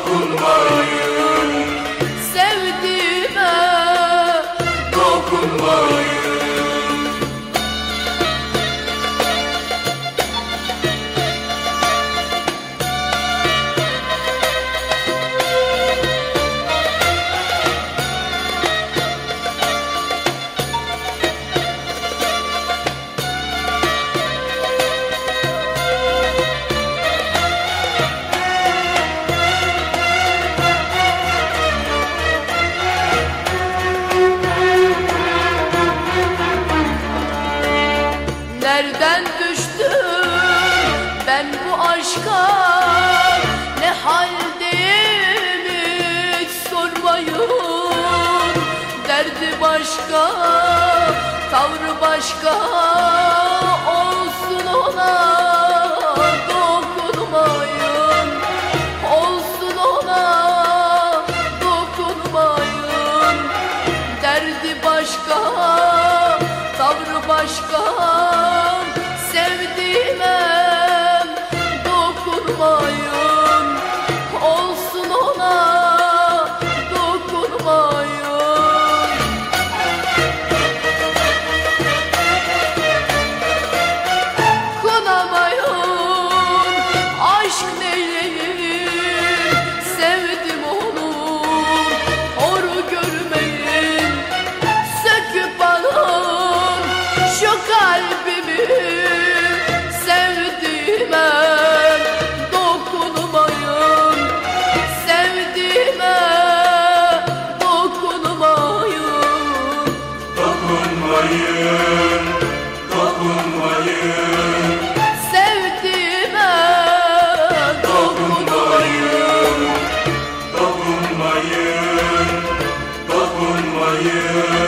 okul var Nereden düştüm ben bu aşka? Ne haldeyim hiç sormayın. Derdi başka, tavrı başka Olsun ona. Dokunmayın Olsun ona. Dokunmayın. Derdi başka, tavrı başka dokunmayın, dokunmayın. Dokunmayın, dokunmayın, dokunmayın.